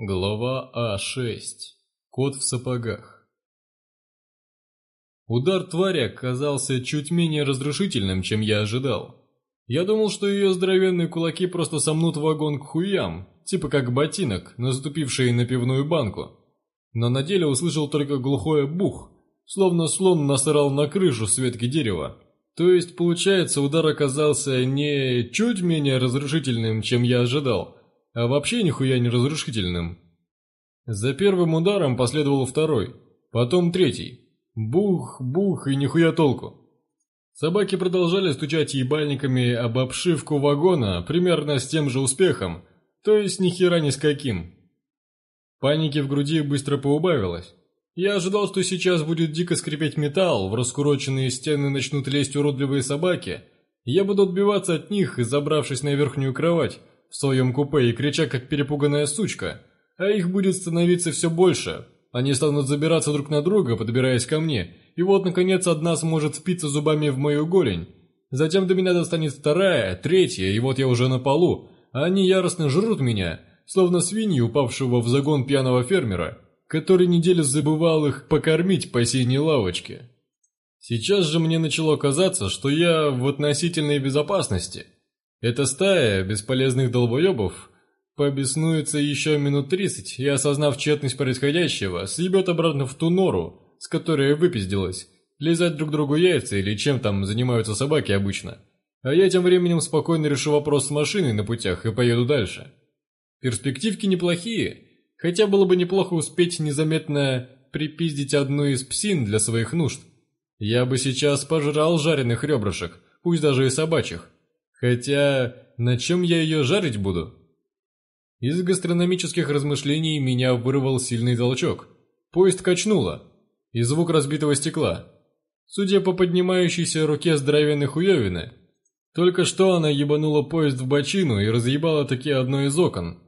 Глава А6. Кот в сапогах. Удар твари оказался чуть менее разрушительным, чем я ожидал. Я думал, что ее здоровенные кулаки просто сомнут вагон к хуям, типа как ботинок, наступивший на пивную банку. Но на деле услышал только глухое бух, словно слон насрал на крышу с ветки дерева. То есть, получается, удар оказался не чуть менее разрушительным, чем я ожидал – а вообще нихуя не разрушительным. За первым ударом последовал второй, потом третий. Бух, бух и нихуя толку. Собаки продолжали стучать ебальниками об обшивку вагона примерно с тем же успехом, то есть нихера ни с каким. Паники в груди быстро поубавилось. Я ожидал, что сейчас будет дико скрипеть металл, в раскуроченные стены начнут лезть уродливые собаки, я буду отбиваться от них и, забравшись на верхнюю кровать, в своем купе и крича, как перепуганная сучка. А их будет становиться все больше. Они станут забираться друг на друга, подбираясь ко мне, и вот, наконец, одна сможет спиться зубами в мою голень. Затем до меня достанет вторая, третья, и вот я уже на полу, а они яростно жрут меня, словно свиньи, упавшего в загон пьяного фермера, который неделю забывал их покормить по синей лавочке. Сейчас же мне начало казаться, что я в относительной безопасности – эта стая бесполезных долбоебов побеснуется еще минут тридцать и, осознав тщетность происходящего, съебет обратно в ту нору, с которой выпиздилась, лизать друг другу яйца или чем там занимаются собаки обычно. А я тем временем спокойно решу вопрос с машиной на путях и поеду дальше. Перспективки неплохие, хотя было бы неплохо успеть незаметно припиздить одну из псин для своих нужд. Я бы сейчас пожрал жареных ребрышек, пусть даже и собачьих, Хотя, на чем я ее жарить буду? Из гастрономических размышлений меня вырвал сильный толчок. Поезд качнуло. И звук разбитого стекла. Судя по поднимающейся руке здоровенной хуевины, только что она ебанула поезд в бочину и разъебала таки одно из окон.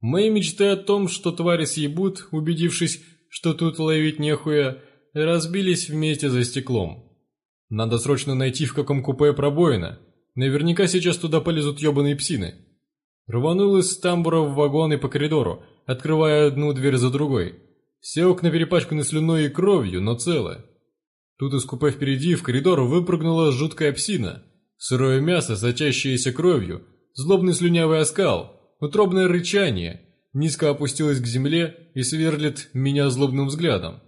Мои мечты о том, что твари съебут, убедившись, что тут ловить нехуя, разбились вместе за стеклом. Надо срочно найти, в каком купе пробоина – Наверняка сейчас туда полезут ебаные псины. Рванул из тамбура в вагон и по коридору, открывая одну дверь за другой. Все окна перепачканы слюной и кровью, но целы. Тут из купе впереди в коридор выпрыгнула жуткая псина. Сырое мясо, сочащееся кровью, злобный слюнявый оскал, утробное рычание. Низко опустилась к земле и сверлит меня злобным взглядом.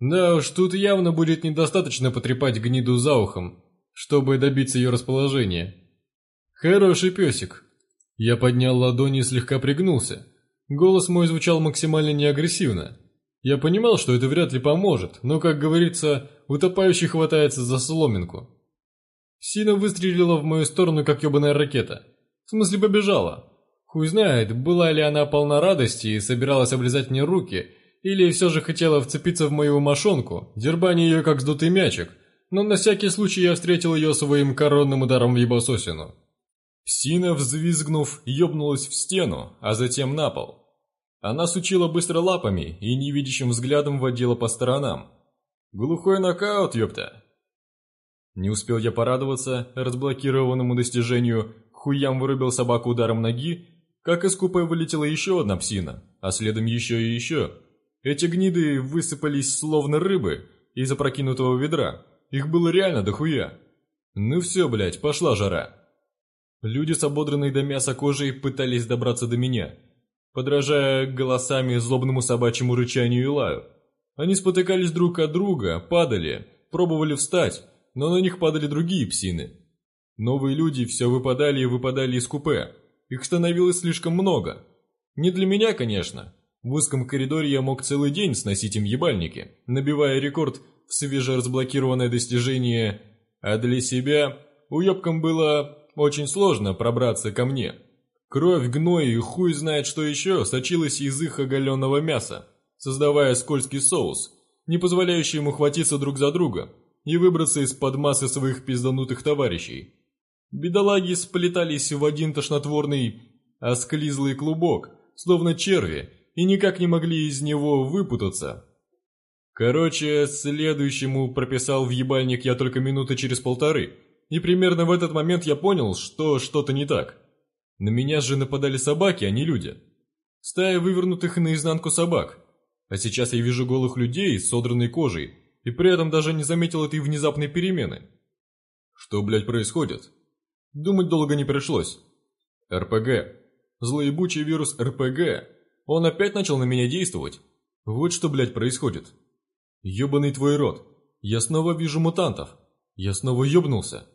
Да уж, тут явно будет недостаточно потрепать гниду за ухом, чтобы добиться ее расположения. «Хороший песик!» Я поднял ладони и слегка пригнулся. Голос мой звучал максимально неагрессивно. Я понимал, что это вряд ли поможет, но, как говорится, утопающий хватается за соломинку. Сина выстрелила в мою сторону, как ебаная ракета. В смысле, побежала. Хуй знает, была ли она полна радости и собиралась облизать мне руки, или все же хотела вцепиться в мою мошонку, дербани ее как сдутый мячик – но на всякий случай я встретил ее своим коронным ударом в ебососину. Псина, взвизгнув, ёбнулась в стену, а затем на пол. Она сучила быстро лапами и невидящим взглядом водила по сторонам. Глухой нокаут, ёпта! Не успел я порадоваться разблокированному достижению, хуям вырубил собаку ударом ноги, как из купе вылетела еще одна псина, а следом еще и еще. Эти гниды высыпались словно рыбы из опрокинутого ведра, их было реально дохуя. Ну все, блядь, пошла жара. Люди с ободранной до мяса кожей пытались добраться до меня, подражая голосами злобному собачьему рычанию и лаю. Они спотыкались друг от друга, падали, пробовали встать, но на них падали другие псины. Новые люди все выпадали и выпадали из купе. Их становилось слишком много. Не для меня, конечно. В узком коридоре я мог целый день сносить им ебальники, набивая рекорд свеже разблокированное достижение, а для себя уебкам было очень сложно пробраться ко мне. Кровь, гной и хуй знает что еще сочилась из их оголенного мяса, создавая скользкий соус, не позволяющий ему хватиться друг за друга и выбраться из-под массы своих пизданутых товарищей. Бедолаги сплетались в один тошнотворный, осклизлый клубок, словно черви, и никак не могли из него выпутаться. Короче, следующему прописал в ебальник я только минуты через полторы. И примерно в этот момент я понял, что что-то не так. На меня же нападали собаки, а не люди. Стая вывернутых наизнанку собак. А сейчас я вижу голых людей с содранной кожей, и при этом даже не заметил этой внезапной перемены. Что, блядь, происходит? Думать долго не пришлось. РПГ. Злоебучий вирус РПГ. Он опять начал на меня действовать. Вот что, блядь, происходит. Ёбаный твой рот! Я снова вижу мутантов! Я снова ёбнулся!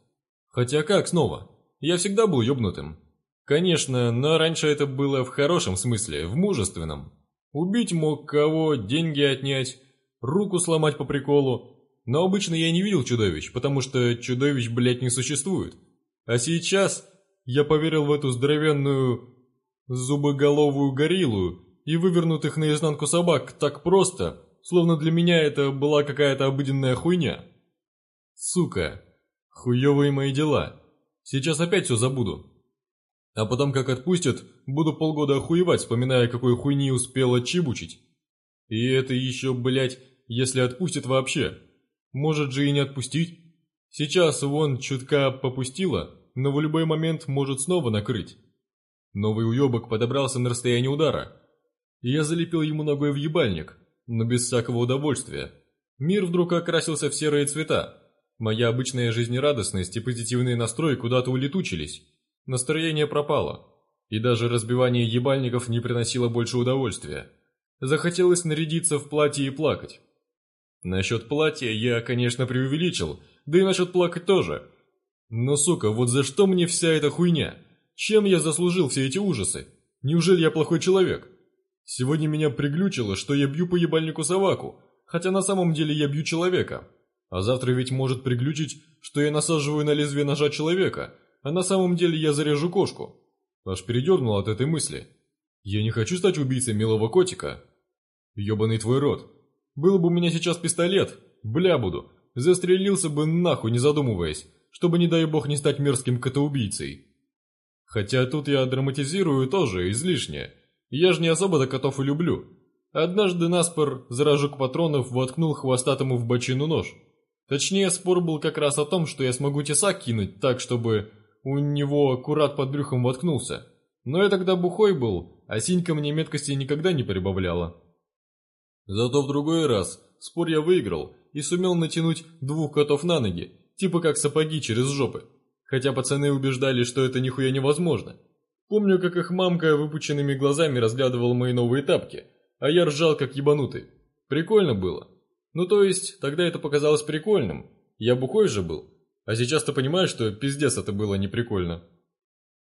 Хотя как снова? Я всегда был ёбнутым. Конечно, но раньше это было в хорошем смысле, в мужественном. Убить мог кого, деньги отнять, руку сломать по приколу. Но обычно я не видел чудовищ, потому что чудовищ, блядь, не существует. А сейчас я поверил в эту здоровенную зубоголовую гориллу и вывернутых наизнанку собак так просто, словно для меня это была какая-то обыденная хуйня. Сука, хуёвые мои дела. Сейчас опять все забуду. А потом, как отпустят, буду полгода охуевать, вспоминая, какой хуйни успела чебучить. И это еще, блядь, если отпустят вообще. Может же и не отпустить. Сейчас вон чутка попустила, но в любой момент может снова накрыть. Новый уебок подобрался на расстоянии удара. Я залепил ему ногой в ебальник, но без всякого удовольствия. Мир вдруг окрасился в серые цвета. Моя обычная жизнерадостность и позитивный настрой куда-то улетучились. Настроение пропало. И даже разбивание ебальников не приносило больше удовольствия. Захотелось нарядиться в платье и плакать. Насчет платья я, конечно, преувеличил, да и насчет плакать тоже. Но, сука, вот за что мне вся эта хуйня? Чем я заслужил все эти ужасы? Неужели я плохой человек? Сегодня меня приглючило, что я бью по ебальнику собаку, хотя на самом деле я бью человека. А завтра ведь может приглючить, что я насаживаю на лезвие ножа человека, а на самом деле я зарежу кошку. Аж передернул от этой мысли. Я не хочу стать убийцей милого котика. Ёбаный твой рот. Был бы у меня сейчас пистолет, бля буду, застрелился бы нахуй, не задумываясь, чтобы, не дай бог, не стать мерзким котоубийцей. Хотя тут я драматизирую тоже излишне, я же не особо до котов и люблю. Однажды Наспор за рожок патронов воткнул хвостатому в бочину нож. Точнее, спор был как раз о том, что я смогу тесак кинуть так, чтобы у него аккурат под брюхом воткнулся. Но я тогда бухой был, а синька мне меткости никогда не прибавляла. Зато в другой раз спор я выиграл и сумел натянуть двух котов на ноги, типа как сапоги через жопы. Хотя пацаны убеждали, что это нихуя невозможно. Помню, как их мамка выпученными глазами разглядывала мои новые тапки, а я ржал как ебанутый. Прикольно было. Ну то есть, тогда это показалось прикольным. Я бухой же был. А сейчас ты понимаешь, что пиздец это было неприкольно.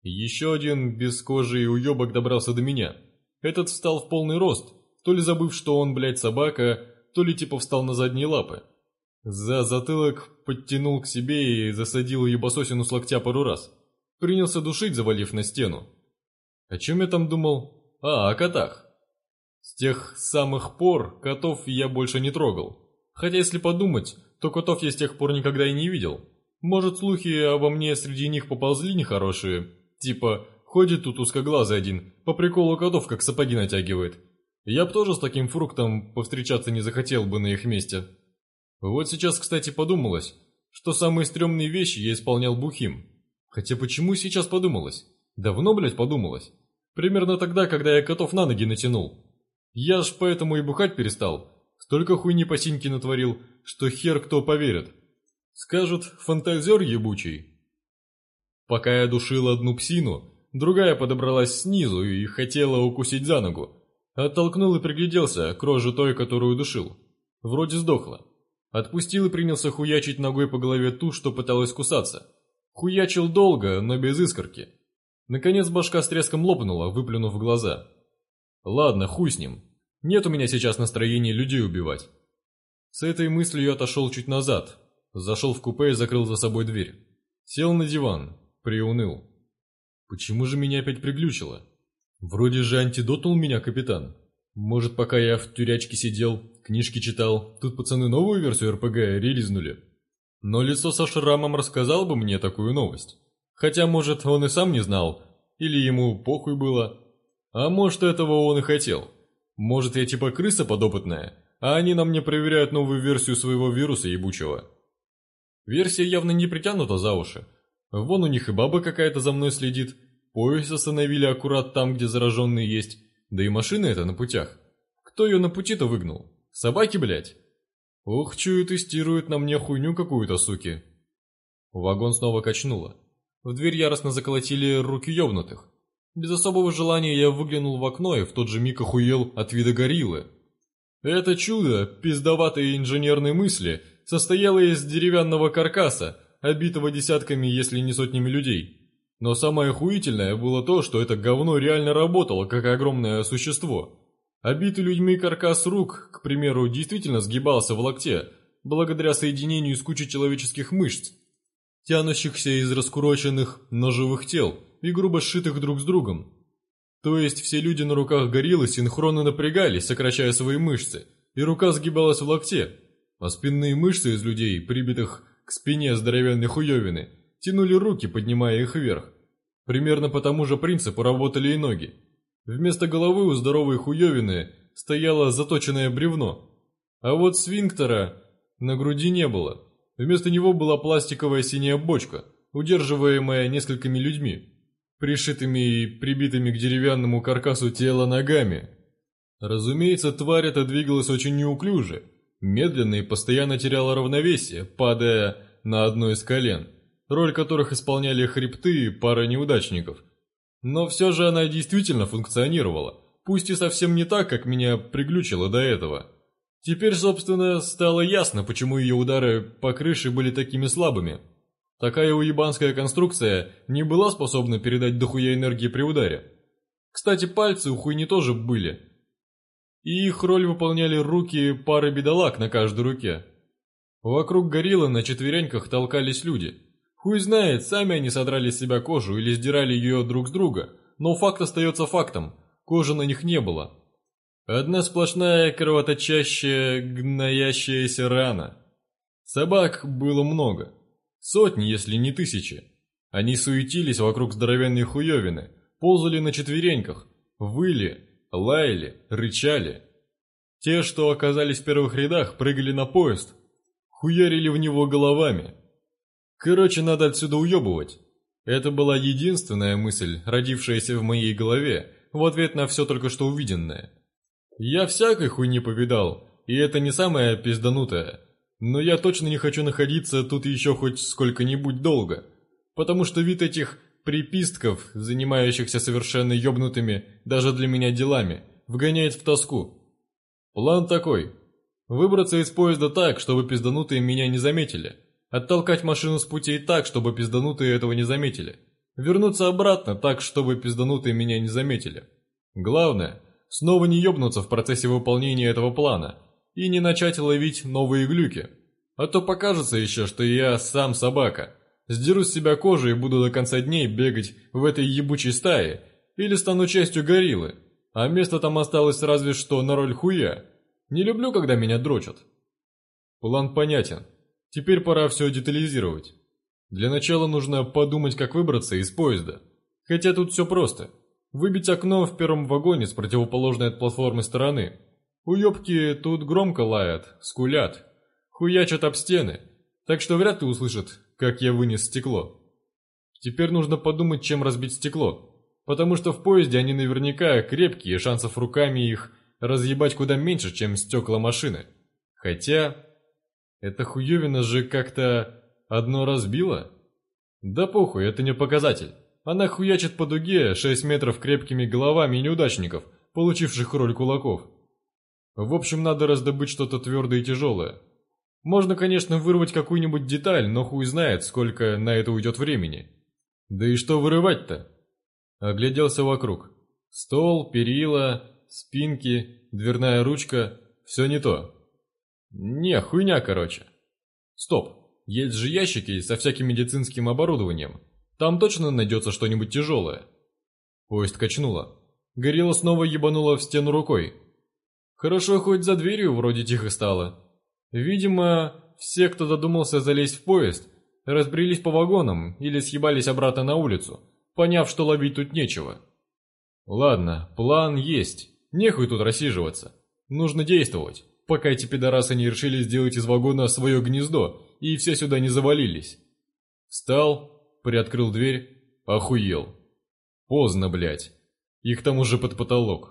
Еще один без кожи и уебок добрался до меня. Этот встал в полный рост, то ли забыв, что он, блядь, собака, то ли типа встал на задние лапы. За затылок подтянул к себе и засадил ебасосину с локтя пару раз принялся душить, завалив на стену. О чем я там думал? А, о котах. С тех самых пор котов я больше не трогал. Хотя, если подумать, то котов я с тех пор никогда и не видел. Может, слухи обо мне среди них поползли нехорошие? Типа, ходит тут узкоглазый один, по приколу котов как сапоги натягивает. Я б тоже с таким фруктом повстречаться не захотел бы на их месте. Вот сейчас, кстати, подумалось, что самые стрёмные вещи я исполнял бухим. Хотя почему сейчас подумалось? Давно, блядь, подумалось. Примерно тогда, когда я котов на ноги натянул. Я ж поэтому и бухать перестал. Столько хуйни по синьке натворил, что хер кто поверит. Скажут, фантазер ебучий. Пока я душил одну псину, другая подобралась снизу и хотела укусить за ногу. Оттолкнул и пригляделся к роже той, которую душил. Вроде сдохла. Отпустил и принялся хуячить ногой по голове ту, что пыталась кусаться. Хуячил долго, но без искорки. Наконец башка с треском лопнула, выплюнув глаза. Ладно, хуй с ним. Нет у меня сейчас настроения людей убивать. С этой мыслью я отошел чуть назад. Зашел в купе и закрыл за собой дверь. Сел на диван. Приуныл. Почему же меня опять приглючило? Вроде же антидотнул меня капитан. Может, пока я в тюрячке сидел, книжки читал, тут пацаны новую версию РПГ релизнули. Но лицо со шрамом рассказал бы мне такую новость. Хотя, может, он и сам не знал, или ему похуй было. А может, этого он и хотел. Может, я типа крыса подопытная, а они на мне проверяют новую версию своего вируса ебучего. Версия явно не притянута за уши. Вон у них и баба какая-то за мной следит. Поезд остановили аккурат там, где зараженные есть. Да и машина это на путях. Кто ее на пути-то выгнал? Собаки, блядь? «Ух, чую, тестирует на мне хуйню какую-то, суки!» Вагон снова качнуло. В дверь яростно заколотили руки ёбнутых. Без особого желания я выглянул в окно и в тот же миг охуел от вида гориллы. Это чудо, пиздоватые инженерные мысли, состояло из деревянного каркаса, обитого десятками, если не сотнями людей. Но самое охуительное было то, что это говно реально работало, как огромное существо. Обитый людьми каркас рук, к примеру, действительно сгибался в локте, благодаря соединению с кучей человеческих мышц, тянущихся из раскуроченных, ножевых тел и грубо сшитых друг с другом. То есть все люди на руках гориллы синхронно напрягались, сокращая свои мышцы, и рука сгибалась в локте, а спинные мышцы из людей, прибитых к спине здоровенной хуевины, тянули руки, поднимая их вверх. Примерно по тому же принципу работали и ноги. Вместо головы у здоровой хуевины стояло заточенное бревно, а вот свинктера на груди не было. Вместо него была пластиковая синяя бочка, удерживаемая несколькими людьми, пришитыми и прибитыми к деревянному каркасу тела ногами. Разумеется, тварь эта двигалась очень неуклюже, медленно и постоянно теряла равновесие, падая на одно из колен, роль которых исполняли хребты и пара неудачников, но все же она действительно функционировала, пусть и совсем не так, как меня приглючило до этого. Теперь, собственно, стало ясно, почему ее удары по крыше были такими слабыми. Такая уебанская конструкция не была способна передать дохуя энергии при ударе. Кстати, пальцы у хуйни тоже были. И их роль выполняли руки пары бедолаг на каждой руке. Вокруг гориллы на четвереньках толкались люди – Хуй знает, сами они содрали с себя кожу или сдирали ее друг с друга, но факт остается фактом, кожи на них не было. Одна сплошная кровоточащая, гноящаяся рана. Собак было много, сотни, если не тысячи. Они суетились вокруг здоровенной хуевины, ползали на четвереньках, выли, лаяли, рычали. Те, что оказались в первых рядах, прыгали на поезд, хуярили в него головами – Короче, надо отсюда уебывать. Это была единственная мысль, родившаяся в моей голове, в ответ на все только что увиденное. Я всякой хуйни повидал, и это не самое пизданутое. Но я точно не хочу находиться тут еще хоть сколько-нибудь долго, потому что вид этих припистков, занимающихся совершенно ёбнутыми даже для меня делами, вгоняет в тоску. План такой. Выбраться из поезда так, чтобы пизданутые меня не заметили – Оттолкать машину с пути так, чтобы пизданутые этого не заметили. Вернуться обратно так, чтобы пизданутые меня не заметили. Главное, снова не ёбнуться в процессе выполнения этого плана и не начать ловить новые глюки. А то покажется еще, что я сам собака. Сдеру с себя кожу и буду до конца дней бегать в этой ебучей стае или стану частью гориллы. А место там осталось разве что на роль хуя. Не люблю, когда меня дрочат. План понятен. Теперь пора все детализировать. Для начала нужно подумать, как выбраться из поезда. Хотя тут все просто. Выбить окно в первом вагоне с противоположной от платформы стороны. Уебки тут громко лают, скулят, хуячат об стены, так что вряд ли услышат, как я вынес стекло. Теперь нужно подумать, чем разбить стекло, потому что в поезде они наверняка крепкие, шансов руками их разъебать куда меньше, чем стекла машины. Хотя... Эта хуевина же как-то одно разбила. Да похуй, это не показатель. Она хуячит по дуге 6 метров крепкими головами неудачников, получивших роль кулаков. В общем, надо раздобыть что-то твердое и тяжелое. Можно, конечно, вырвать какую-нибудь деталь, но хуй знает, сколько на это уйдет времени. Да и что вырывать-то? Огляделся вокруг. Стол, перила, спинки, дверная ручка — все не то. Не, хуйня, короче. Стоп, есть же ящики со всяким медицинским оборудованием. Там точно найдется что-нибудь тяжелое. Поезд качнуло. Горилла снова ебанула в стену рукой. Хорошо хоть за дверью вроде тихо стало. Видимо, все, кто задумался залезть в поезд, разбрелись по вагонам или съебались обратно на улицу, поняв, что ловить тут нечего. Ладно, план есть. Нехуй тут рассиживаться. Нужно действовать пока эти пидорасы не решили сделать из вагона свое гнездо и все сюда не завалились. Встал, приоткрыл дверь, охуел. Поздно, блядь. Их тому же под потолок.